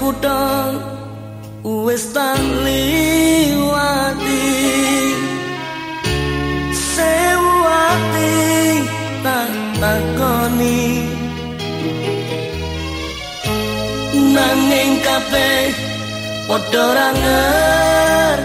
kutha wis tak liwati. Sewu ati tak takoni. Nanging kabeh padha ra ngerteni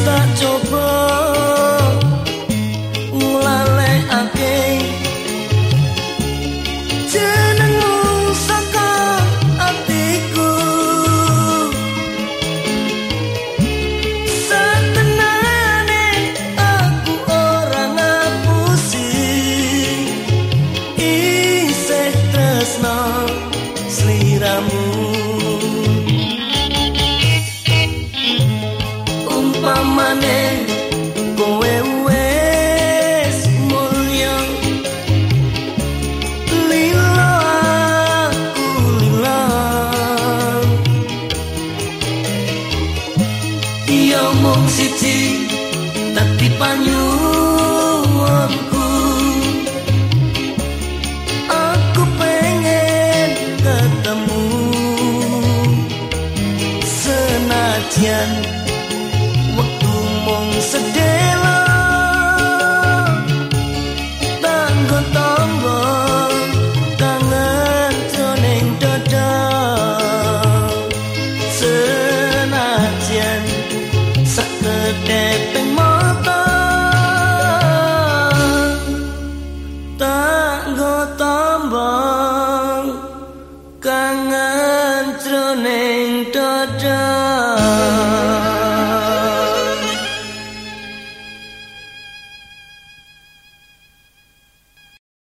tak coba. Tapi panyuwunku senajan wektu mung tanggo tombo kangen dada go tambah